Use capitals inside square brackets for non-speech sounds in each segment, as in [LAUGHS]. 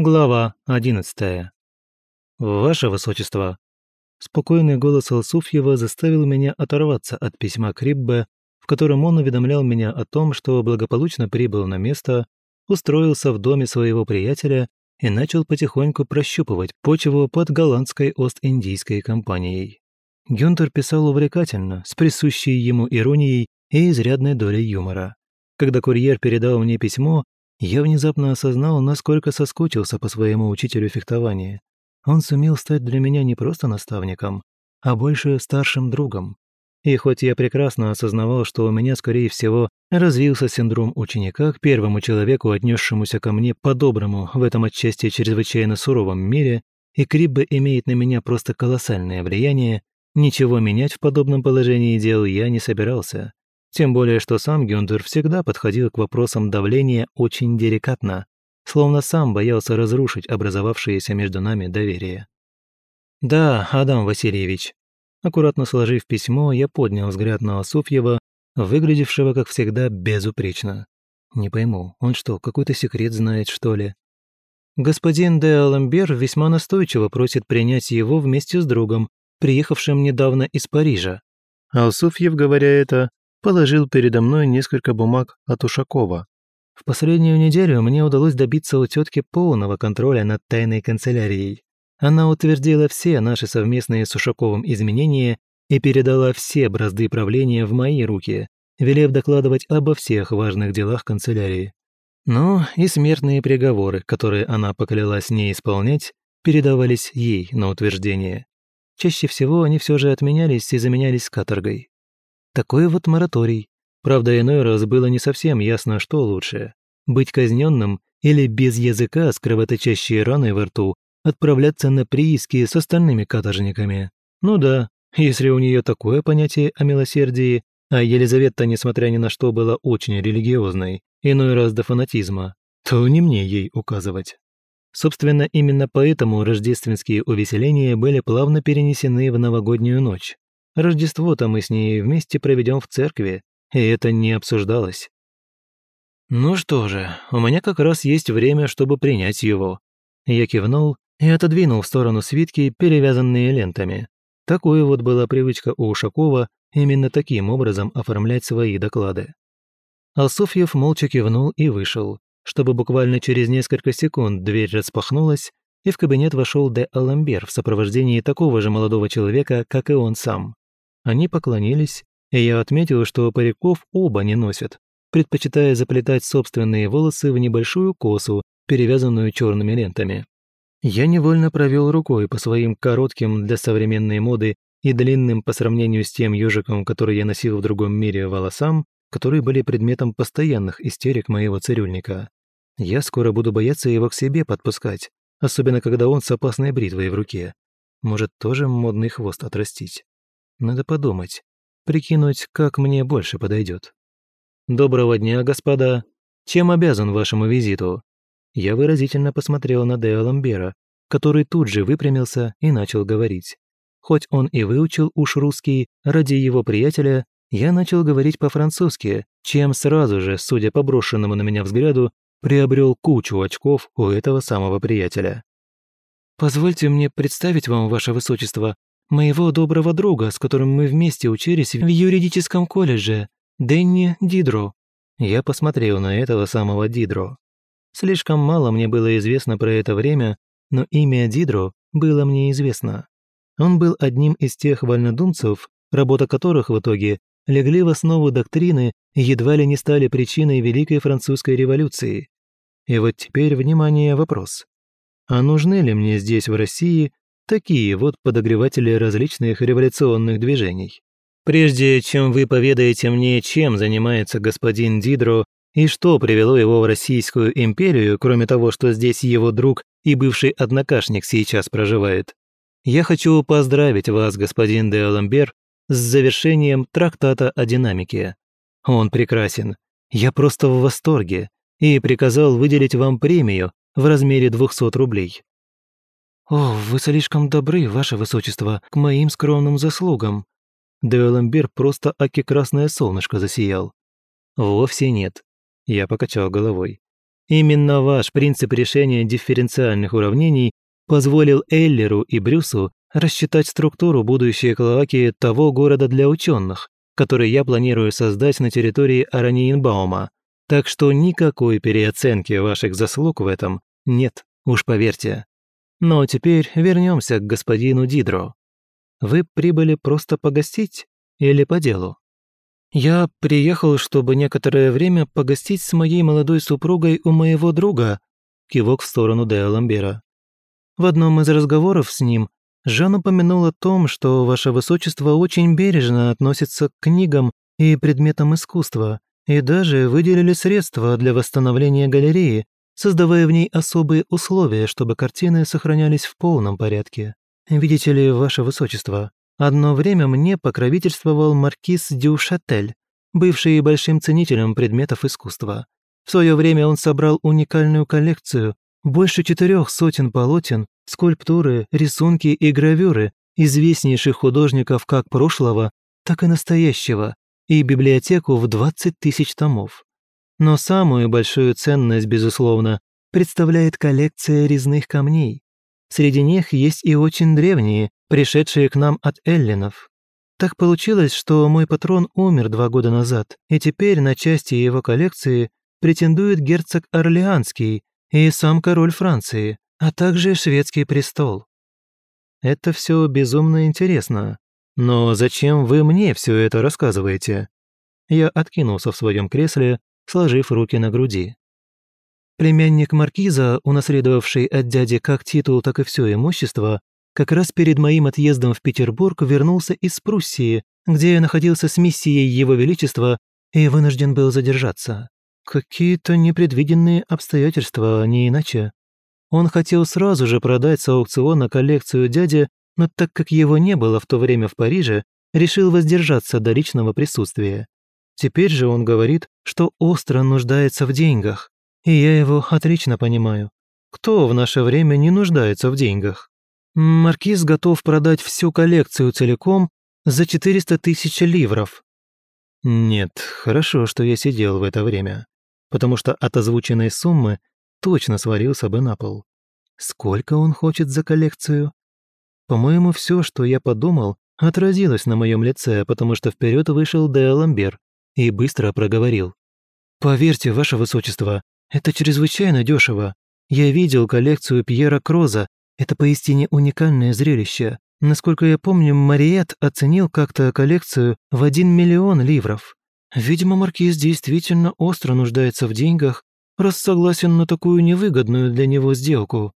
Глава одиннадцатая. «Ваше Высочество!» Спокойный голос Алсуфьева заставил меня оторваться от письма Криббе, в котором он уведомлял меня о том, что благополучно прибыл на место, устроился в доме своего приятеля и начал потихоньку прощупывать почву под голландской Ост-Индийской компанией. Гюнтер писал увлекательно, с присущей ему иронией и изрядной долей юмора. Когда курьер передал мне письмо, я внезапно осознал, насколько соскучился по своему учителю фехтования. Он сумел стать для меня не просто наставником, а больше старшим другом. И хоть я прекрасно осознавал, что у меня, скорее всего, развился синдром ученика к первому человеку, отнесшемуся ко мне по-доброму в этом отчасти чрезвычайно суровом мире, и Криббе имеет на меня просто колоссальное влияние, ничего менять в подобном положении дел я не собирался. Тем более, что сам Гюндер всегда подходил к вопросам давления очень деликатно, словно сам боялся разрушить образовавшееся между нами доверие. «Да, Адам Васильевич». Аккуратно сложив письмо, я поднял взгляд на Осуфьева, выглядевшего, как всегда, безупречно. Не пойму, он что, какой-то секрет знает, что ли? Господин де Аламбер весьма настойчиво просит принять его вместе с другом, приехавшим недавно из Парижа. Алсуфьев, говоря это, положил передо мной несколько бумаг от Ушакова. В последнюю неделю мне удалось добиться у тетки полного контроля над тайной канцелярией. Она утвердила все наши совместные с Ушаковым изменения и передала все бразды правления в мои руки, велев докладывать обо всех важных делах канцелярии. Ну и смертные приговоры, которые она поклялась не исполнять, передавались ей на утверждение. Чаще всего они все же отменялись и заменялись каторгой. Такой вот мораторий. Правда, иной раз было не совсем ясно, что лучше – быть казненным или без языка с кровоточащей раной во рту отправляться на прииски с остальными каторжниками. Ну да, если у нее такое понятие о милосердии, а Елизавета, несмотря ни на что, была очень религиозной, иной раз до фанатизма, то не мне ей указывать. Собственно, именно поэтому рождественские увеселения были плавно перенесены в новогоднюю ночь, Рождество-то мы с ней вместе проведем в церкви, и это не обсуждалось. Ну что же, у меня как раз есть время, чтобы принять его. Я кивнул и отодвинул в сторону свитки, перевязанные лентами. Такой вот была привычка у Ушакова именно таким образом оформлять свои доклады. Алсуфьев молча кивнул и вышел, чтобы буквально через несколько секунд дверь распахнулась, и в кабинет вошел де Аламбер в сопровождении такого же молодого человека, как и он сам. Они поклонились, и я отметил, что париков оба не носят, предпочитая заплетать собственные волосы в небольшую косу, перевязанную черными лентами. Я невольно провел рукой по своим коротким для современной моды и длинным по сравнению с тем ежиком, который я носил в другом мире, волосам, которые были предметом постоянных истерик моего цирюльника. Я скоро буду бояться его к себе подпускать, особенно когда он с опасной бритвой в руке. Может, тоже модный хвост отрастить. Надо подумать, прикинуть, как мне больше подойдет. «Доброго дня, господа. Чем обязан вашему визиту?» Я выразительно посмотрел на Део Ламбера, который тут же выпрямился и начал говорить. Хоть он и выучил уж русский, ради его приятеля я начал говорить по-французски, чем сразу же, судя по брошенному на меня взгляду, приобрел кучу очков у этого самого приятеля. «Позвольте мне представить вам, ваше высочество, моего доброго друга, с которым мы вместе учились в юридическом колледже, Дэнни Дидро». Я посмотрел на этого самого Дидро. Слишком мало мне было известно про это время, но имя Дидро было мне известно. Он был одним из тех вольнодумцев, работа которых в итоге легли в основу доктрины и едва ли не стали причиной Великой Французской революции. И вот теперь, внимание, вопрос. А нужны ли мне здесь, в России, Такие вот подогреватели различных революционных движений. Прежде чем вы поведаете мне, чем занимается господин Дидро и что привело его в Российскую империю, кроме того, что здесь его друг и бывший однокашник сейчас проживает, я хочу поздравить вас, господин де Аламбер, с завершением трактата о динамике. Он прекрасен. Я просто в восторге и приказал выделить вам премию в размере 200 рублей. «О, вы слишком добры, ваше высочество, к моим скромным заслугам!» Деоламбер просто аки красное солнышко засиял. «Вовсе нет», — я покачал головой. Именно ваш принцип решения дифференциальных уравнений позволил Эллеру и Брюсу рассчитать структуру будущей клоаки того города для ученых, который я планирую создать на территории Араниенбаума. Так что никакой переоценки ваших заслуг в этом нет, уж поверьте. Но теперь вернемся к господину Дидро. Вы прибыли просто погостить или по делу? Я приехал, чтобы некоторое время погостить с моей молодой супругой у моего друга, кивок в сторону Део Ламбера. В одном из разговоров с ним Жан упомянул о том, что ваше высочество очень бережно относится к книгам и предметам искусства, и даже выделили средства для восстановления галереи, создавая в ней особые условия, чтобы картины сохранялись в полном порядке. Видите ли, ваше высочество, одно время мне покровительствовал маркиз Дюшатель, бывший большим ценителем предметов искусства. В свое время он собрал уникальную коллекцию, больше четырех сотен полотен, скульптуры, рисунки и гравюры известнейших художников как прошлого, так и настоящего, и библиотеку в 20 тысяч томов. Но самую большую ценность, безусловно, представляет коллекция резных камней. Среди них есть и очень древние, пришедшие к нам от эллинов. Так получилось, что мой патрон умер два года назад, и теперь на части его коллекции претендует герцог Орлеанский и сам король Франции, а также шведский престол. Это все безумно интересно. Но зачем вы мне все это рассказываете? Я откинулся в своем кресле, сложив руки на груди. Племянник маркиза, унаследовавший от дяди как титул, так и все имущество, как раз перед моим отъездом в Петербург вернулся из Пруссии, где я находился с миссией Его Величества и вынужден был задержаться. Какие-то непредвиденные обстоятельства, а не иначе. Он хотел сразу же продать с аукциона коллекцию дяди, но так как его не было в то время в Париже, решил воздержаться до личного присутствия. Теперь же он говорит, что остро нуждается в деньгах, и я его отлично понимаю. Кто в наше время не нуждается в деньгах? Маркиз готов продать всю коллекцию целиком за 400 тысяч ливров. Нет, хорошо, что я сидел в это время, потому что от озвученной суммы точно сварился бы на пол. Сколько он хочет за коллекцию? По-моему, все, что я подумал, отразилось на моем лице, потому что вперед вышел Де Ламбер и быстро проговорил. «Поверьте, ваше высочество, это чрезвычайно дешево. Я видел коллекцию Пьера Кроза, это поистине уникальное зрелище. Насколько я помню, Мариет оценил как-то коллекцию в 1 миллион ливров. Видимо, маркиз действительно остро нуждается в деньгах раз согласен на такую невыгодную для него сделку.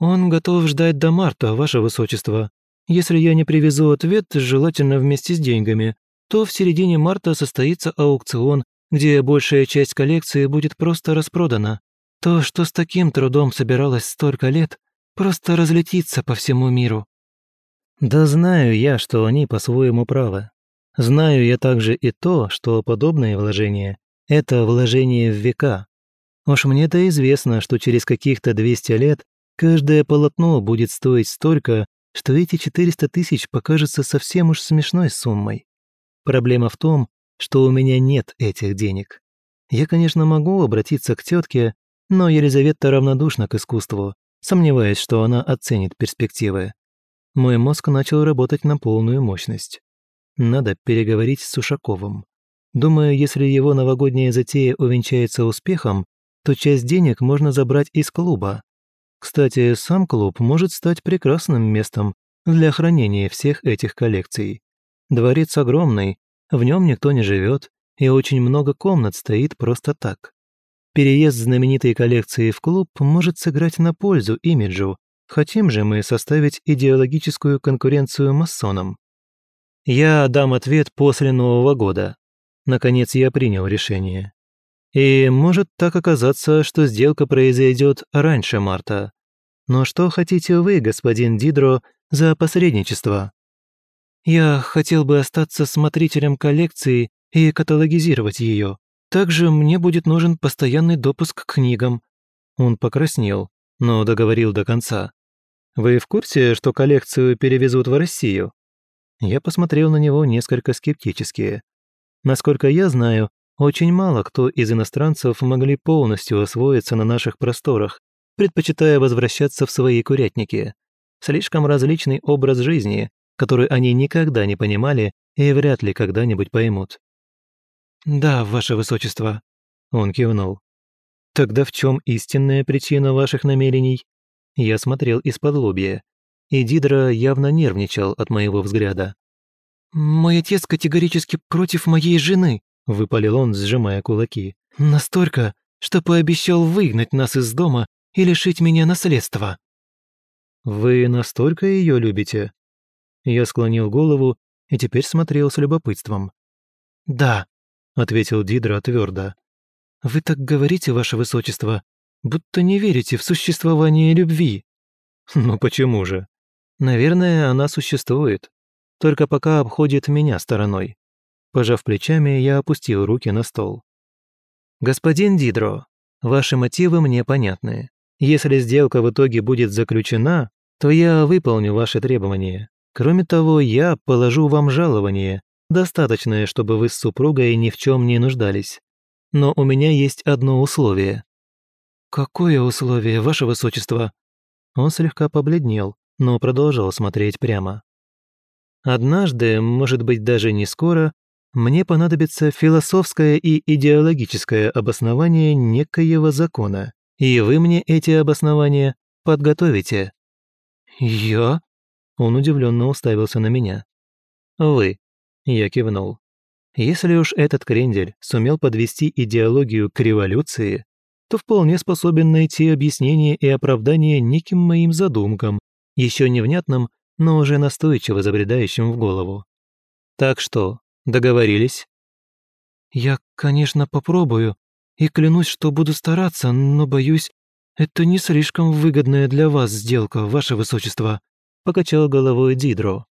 Он готов ждать до марта, ваше высочество. Если я не привезу ответ, желательно вместе с деньгами, то в середине марта состоится аукцион, где большая часть коллекции будет просто распродана. То, что с таким трудом собиралось столько лет, просто разлетится по всему миру. Да знаю я, что они по-своему правы. Знаю я также и то, что подобные вложения – это вложение в века, Уж мне-то известно, что через каких-то 200 лет каждое полотно будет стоить столько, что эти 400 тысяч покажутся совсем уж смешной суммой. Проблема в том, что у меня нет этих денег. Я, конечно, могу обратиться к тетке, но Елизавета равнодушна к искусству, сомневаясь, что она оценит перспективы. Мой мозг начал работать на полную мощность. Надо переговорить с Сушаковым. Думаю, если его новогодняя затея увенчается успехом, то часть денег можно забрать из клуба. Кстати, сам клуб может стать прекрасным местом для хранения всех этих коллекций. Дворец огромный, в нем никто не живет, и очень много комнат стоит просто так. Переезд знаменитой коллекции в клуб может сыграть на пользу имиджу, хотим же мы составить идеологическую конкуренцию масонам. Я дам ответ после Нового года. Наконец я принял решение. И может так оказаться, что сделка произойдет раньше марта. Но что хотите вы, господин Дидро, за посредничество? Я хотел бы остаться смотрителем коллекции и каталогизировать ее. Также мне будет нужен постоянный допуск к книгам. Он покраснел, но договорил до конца. Вы в курсе, что коллекцию перевезут в Россию? Я посмотрел на него несколько скептически. Насколько я знаю, очень мало кто из иностранцев могли полностью освоиться на наших просторах, предпочитая возвращаться в свои курятники. Слишком различный образ жизни, который они никогда не понимали и вряд ли когда-нибудь поймут. «Да, ваше высочество», — он кивнул. «Тогда в чем истинная причина ваших намерений?» Я смотрел из-под лобья, и Дидра явно нервничал от моего взгляда. «Мой отец категорически против моей жены», — выпалил он, сжимая кулаки. «Настолько, что пообещал выгнать нас из дома и лишить меня наследства». «Вы настолько ее любите?» Я склонил голову и теперь смотрел с любопытством. «Да», — ответил Дидра твердо. «Вы так говорите, ваше высочество, будто не верите в существование любви». [LAUGHS] «Ну почему же? Наверное, она существует только пока обходит меня стороной. Пожав плечами, я опустил руки на стол. «Господин Дидро, ваши мотивы мне понятны. Если сделка в итоге будет заключена, то я выполню ваши требования. Кроме того, я положу вам жалование, достаточное, чтобы вы с супругой ни в чем не нуждались. Но у меня есть одно условие». «Какое условие, ваше высочество?» Он слегка побледнел, но продолжал смотреть прямо. Однажды, может быть даже не скоро, мне понадобится философское и идеологическое обоснование некоего закона, и вы мне эти обоснования подготовите». «Я?» Он удивленно уставился на меня. «Вы», — я кивнул. «Если уж этот крендель сумел подвести идеологию к революции, то вполне способен найти объяснение и оправдание неким моим задумкам, еще невнятным, но уже настойчиво забредающим в голову. «Так что, договорились?» «Я, конечно, попробую, и клянусь, что буду стараться, но, боюсь, это не слишком выгодная для вас сделка, ваше высочество», покачал головой Дидро.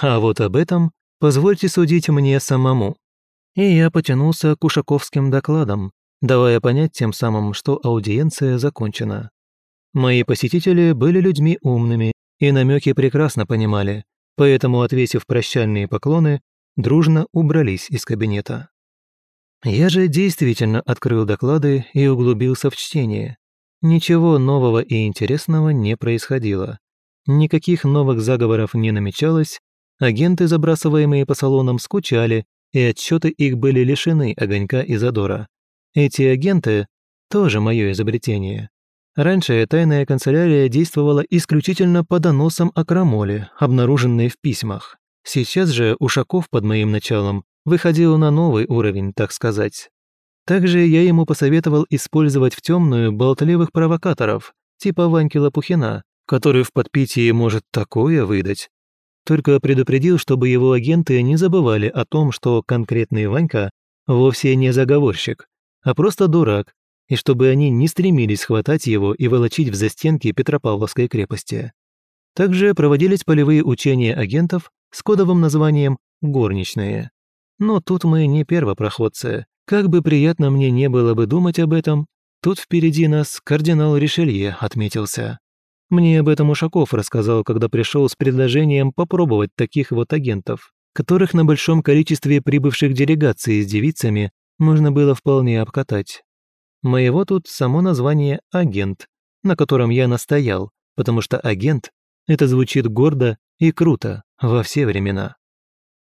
«А вот об этом позвольте судить мне самому». И я потянулся к ушаковским докладам, давая понять тем самым, что аудиенция закончена. Мои посетители были людьми умными и намеки прекрасно понимали, поэтому, отвесив прощальные поклоны, дружно убрались из кабинета. Я же действительно открыл доклады и углубился в чтение. Ничего нового и интересного не происходило. Никаких новых заговоров не намечалось, агенты, забрасываемые по салонам, скучали, и отчеты их были лишены огонька и задора. Эти агенты – тоже мое изобретение. Раньше тайная канцелярия действовала исключительно по доносам о крамоле, обнаруженной в письмах. Сейчас же Ушаков под моим началом выходил на новый уровень, так сказать. Также я ему посоветовал использовать в темную болтливых провокаторов, типа Ваньки Лопухина, который в подпитии может такое выдать. Только предупредил, чтобы его агенты не забывали о том, что конкретный Ванька вовсе не заговорщик, а просто дурак, и чтобы они не стремились схватать его и волочить в застенки Петропавловской крепости. Также проводились полевые учения агентов с кодовым названием «Горничные». Но тут мы не первопроходцы. Как бы приятно мне не было бы думать об этом, тут впереди нас кардинал Ришелье отметился. Мне об этом Ушаков рассказал, когда пришел с предложением попробовать таких вот агентов, которых на большом количестве прибывших делегаций с девицами можно было вполне обкатать. Моего тут само название «агент», на котором я настоял, потому что агент – это звучит гордо и круто во все времена.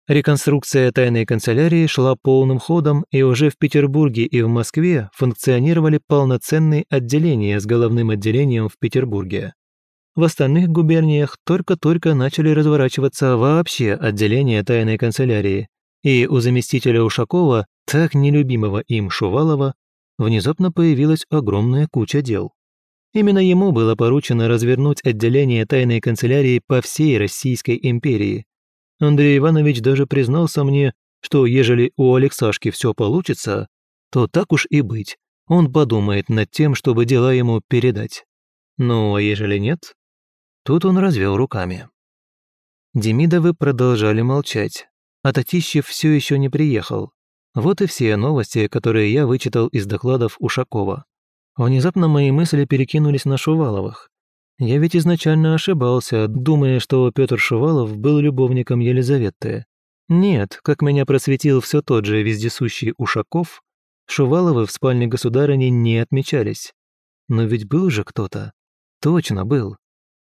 Реконструкция тайной канцелярии шла полным ходом, и уже в Петербурге и в Москве функционировали полноценные отделения с головным отделением в Петербурге. В остальных губерниях только-только начали разворачиваться вообще отделения тайной канцелярии, и у заместителя Ушакова, так нелюбимого им Шувалова, внезапно появилась огромная куча дел. Именно ему было поручено развернуть отделение тайной канцелярии по всей Российской империи. Андрей Иванович даже признался мне, что ежели у Алексашки все получится, то так уж и быть, он подумает над тем, чтобы дела ему передать. Ну, а ежели нет? Тут он развел руками. Демидовы продолжали молчать, а Татищев все еще не приехал, вот и все новости, которые я вычитал из докладов Ушакова. Внезапно мои мысли перекинулись на Шуваловых. Я ведь изначально ошибался, думая, что Петр Шувалов был любовником Елизаветы. Нет, как меня просветил все тот же вездесущий Ушаков, Шуваловы в спальне государыни не отмечались. Но ведь был же кто-то. Точно был.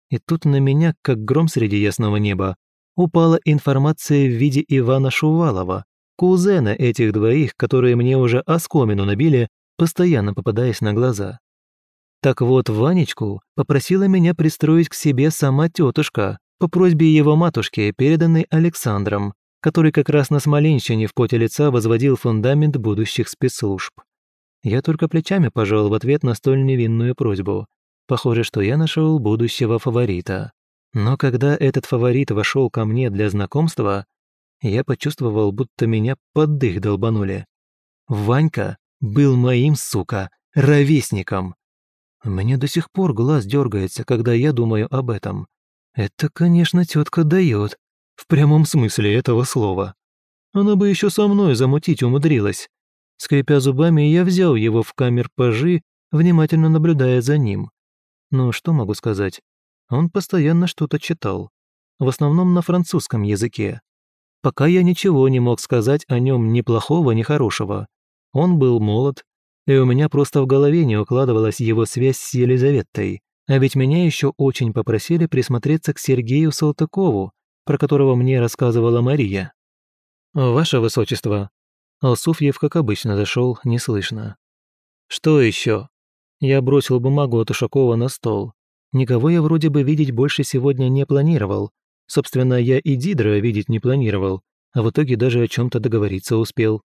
И тут на меня, как гром среди ясного неба, упала информация в виде Ивана Шувалова, кузена этих двоих, которые мне уже оскомину набили, постоянно попадаясь на глаза. Так вот, Ванечку попросила меня пристроить к себе сама тетушка по просьбе его матушки, переданной Александром, который как раз на Смоленщине в поте лица возводил фундамент будущих спецслужб. Я только плечами пожал в ответ на столь невинную просьбу. Похоже, что я нашел будущего фаворита. Но когда этот фаворит вошел ко мне для знакомства, я почувствовал, будто меня под дых долбанули. Ванька был моим, сука, ровесником. Мне до сих пор глаз дергается, когда я думаю об этом. Это, конечно, тетка дает, в прямом смысле этого слова. Она бы еще со мной замутить умудрилась. Скрипя зубами, я взял его в камер пажи, внимательно наблюдая за ним. Но что могу сказать? Он постоянно что-то читал. В основном на французском языке. Пока я ничего не мог сказать о нем ни плохого, ни хорошего. Он был молод, и у меня просто в голове не укладывалась его связь с Елизаветой. А ведь меня еще очень попросили присмотреться к Сергею Салтыкову, про которого мне рассказывала Мария. «Ваше Высочество». Алсуфьев, как обычно, зашел неслышно. «Что еще?» Я бросил бумагу от Ушакова на стол. Никого я вроде бы видеть больше сегодня не планировал, Собственно, я и Дидра видеть не планировал, а в итоге даже о чем-то договориться успел.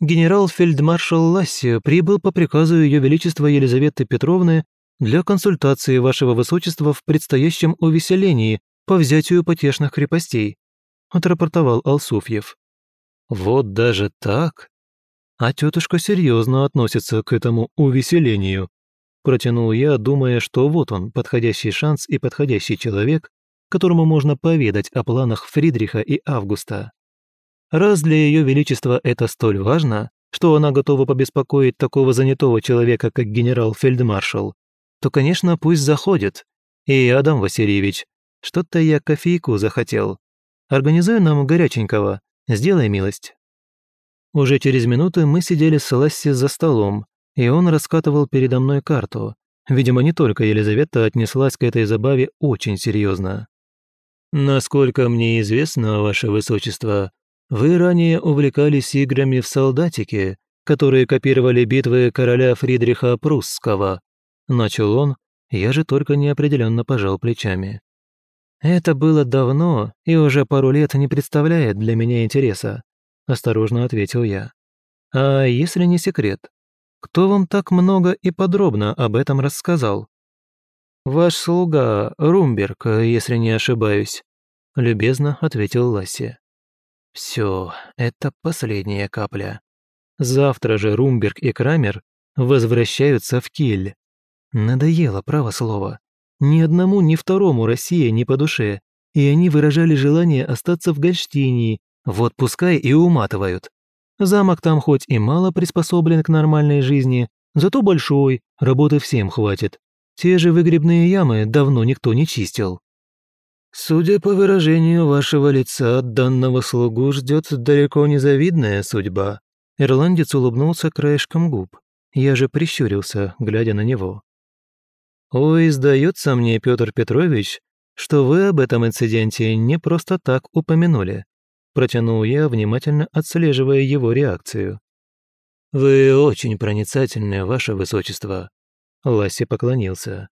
Генерал-фельдмаршал Ласси прибыл по приказу Ее Величества Елизаветы Петровны для консультации Вашего Высочества в предстоящем увеселении по взятию потешных крепостей», отрапортовал Алсуфьев. «Вот даже так? А тетушка серьезно относится к этому увеселению», протянул я, думая, что вот он, подходящий шанс и подходящий человек, которому можно поведать о планах Фридриха и Августа. Раз для Ее Величества это столь важно, что она готова побеспокоить такого занятого человека, как генерал-фельдмаршал, то, конечно, пусть заходит. И, Адам Васильевич, что-то я кофейку захотел. Организуй нам горяченького, сделай милость. Уже через минуты мы сидели с Ласси за столом, и он раскатывал передо мной карту. Видимо, не только Елизавета отнеслась к этой забаве очень серьезно. «Насколько мне известно, ваше высочество, вы ранее увлекались играми в солдатике, которые копировали битвы короля Фридриха Прусского», начал он, я же только неопределенно пожал плечами. «Это было давно и уже пару лет не представляет для меня интереса», осторожно ответил я. «А если не секрет, кто вам так много и подробно об этом рассказал?» «Ваш слуга, Румберг, если не ошибаюсь», — любезно ответил Ласси. «Все, это последняя капля. Завтра же Румберг и Крамер возвращаются в Киль. Надоело, право слово. Ни одному, ни второму Россия не по душе, и они выражали желание остаться в Гольштинии, вот пускай и уматывают. Замок там хоть и мало приспособлен к нормальной жизни, зато большой, работы всем хватит. Те же выгребные ямы давно никто не чистил. Судя по выражению вашего лица, данного слугу ждет далеко не завидная судьба. Ирландец улыбнулся краешком губ. Я же прищурился, глядя на него. Ой, сдается мне, Петр Петрович, что вы об этом инциденте не просто так упомянули. Протянул я, внимательно отслеживая его реакцию. «Вы очень проницательны, ваше высочество», Ласси поклонился.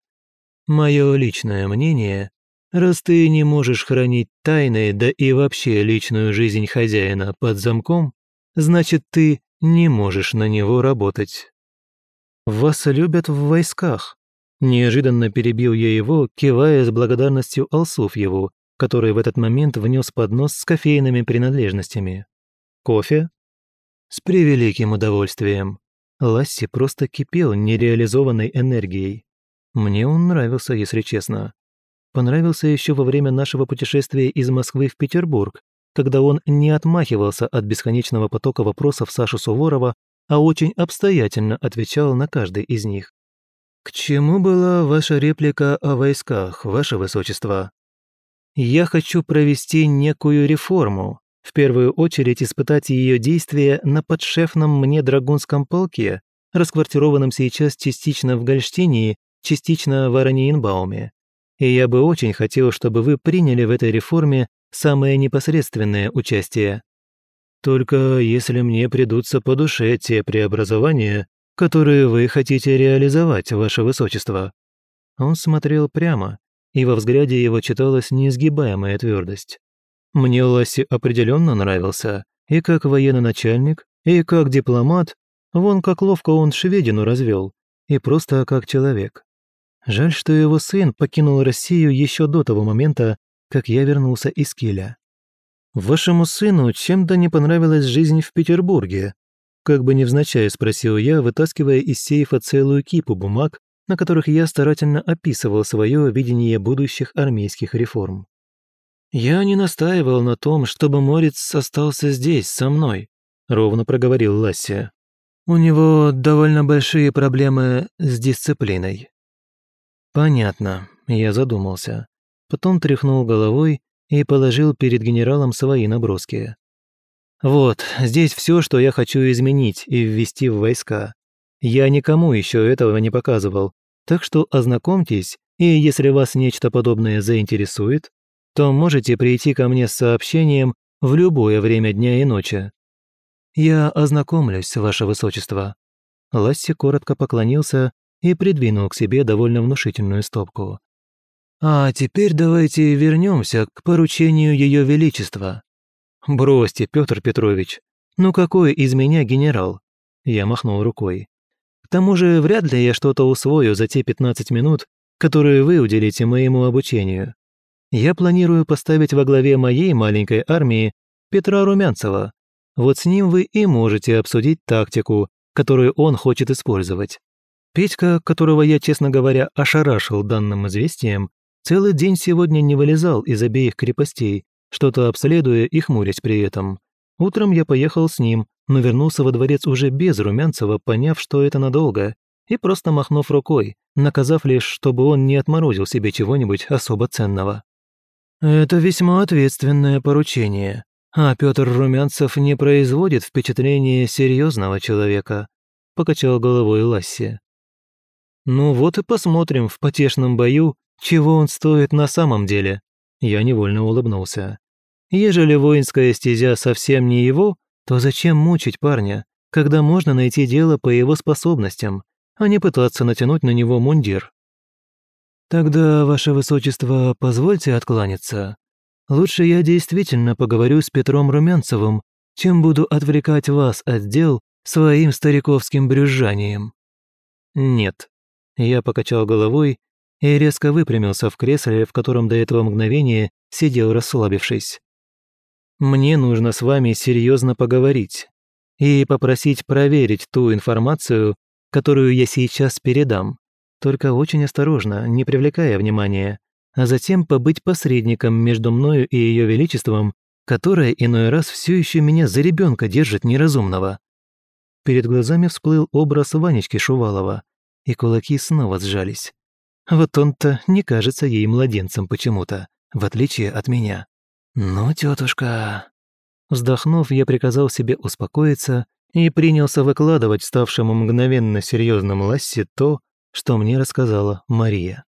«Мое личное мнение, раз ты не можешь хранить тайны, да и вообще личную жизнь хозяина под замком, значит, ты не можешь на него работать». «Вас любят в войсках», Неожиданно перебил я его, кивая с благодарностью Алсуфьеву, который в этот момент внес поднос с кофейными принадлежностями. «Кофе?» «С превеликим удовольствием», Ласси просто кипел нереализованной энергией. Мне он нравился, если честно. Понравился еще во время нашего путешествия из Москвы в Петербург, когда он не отмахивался от бесконечного потока вопросов Саши Суворова, а очень обстоятельно отвечал на каждый из них. «К чему была ваша реплика о войсках, ваше высочество?» «Я хочу провести некую реформу, В первую очередь испытать ее действия на подшефном мне драгунском полке, расквартированном сейчас частично в Гольштине, частично в Араньенбауме. И я бы очень хотел, чтобы вы приняли в этой реформе самое непосредственное участие. Только если мне придутся по душе те преобразования, которые вы хотите реализовать, ваше высочество». Он смотрел прямо, и во взгляде его читалась неизгибаемая твердость. Мне Ласси определенно нравился, и как военный начальник, и как дипломат, вон как ловко он шведину развел, и просто как человек. Жаль, что его сын покинул Россию еще до того момента, как я вернулся из Киля. «Вашему сыну чем-то не понравилась жизнь в Петербурге?» Как бы невзначай спросил я, вытаскивая из сейфа целую кипу бумаг, на которых я старательно описывал свое видение будущих армейских реформ. «Я не настаивал на том, чтобы Морец остался здесь, со мной», — ровно проговорил Ласси. «У него довольно большие проблемы с дисциплиной». «Понятно», — я задумался. Потом тряхнул головой и положил перед генералом свои наброски. «Вот, здесь все, что я хочу изменить и ввести в войска. Я никому еще этого не показывал, так что ознакомьтесь, и если вас нечто подобное заинтересует, то можете прийти ко мне с сообщением в любое время дня и ночи. Я ознакомлюсь, ваше высочество». Ласси коротко поклонился и придвинул к себе довольно внушительную стопку. «А теперь давайте вернемся к поручению Ее Величества». «Бросьте, Петр Петрович, ну какой из меня генерал?» Я махнул рукой. «К тому же вряд ли я что-то усвою за те 15 минут, которые вы уделите моему обучению. Я планирую поставить во главе моей маленькой армии Петра Румянцева. Вот с ним вы и можете обсудить тактику, которую он хочет использовать. Петька, которого я, честно говоря, ошарашил данным известием, целый день сегодня не вылезал из обеих крепостей, что-то обследуя и хмурясь при этом. Утром я поехал с ним, но вернулся во дворец уже без Румянцева, поняв, что это надолго, и просто махнув рукой, наказав лишь, чтобы он не отморозил себе чего-нибудь особо ценного. «Это весьма ответственное поручение, а Петр Румянцев не производит впечатления серьезного человека», покачал головой Ласси. Ну вот и посмотрим в потешном бою, чего он стоит на самом деле. Я невольно улыбнулся. Ежели воинская стезя совсем не его, то зачем мучить парня, когда можно найти дело по его способностям, а не пытаться натянуть на него мундир? Тогда, ваше высочество, позвольте откланяться. Лучше я действительно поговорю с Петром Румянцевым, чем буду отвлекать вас от дел своим стариковским брюзжанием. Нет, я покачал головой и резко выпрямился в кресле, в котором до этого мгновения сидел расслабившись. «Мне нужно с вами серьезно поговорить и попросить проверить ту информацию, которую я сейчас передам, только очень осторожно, не привлекая внимания, а затем побыть посредником между мною и Ее Величеством, которое иной раз все еще меня за ребенка держит неразумного». Перед глазами всплыл образ Ванечки Шувалова, и кулаки снова сжались. Вот он-то не кажется ей младенцем почему-то, в отличие от меня. «Ну, тетушка...» Вздохнув, я приказал себе успокоиться и принялся выкладывать ставшему мгновенно серьезным Лассе то, что мне рассказала Мария.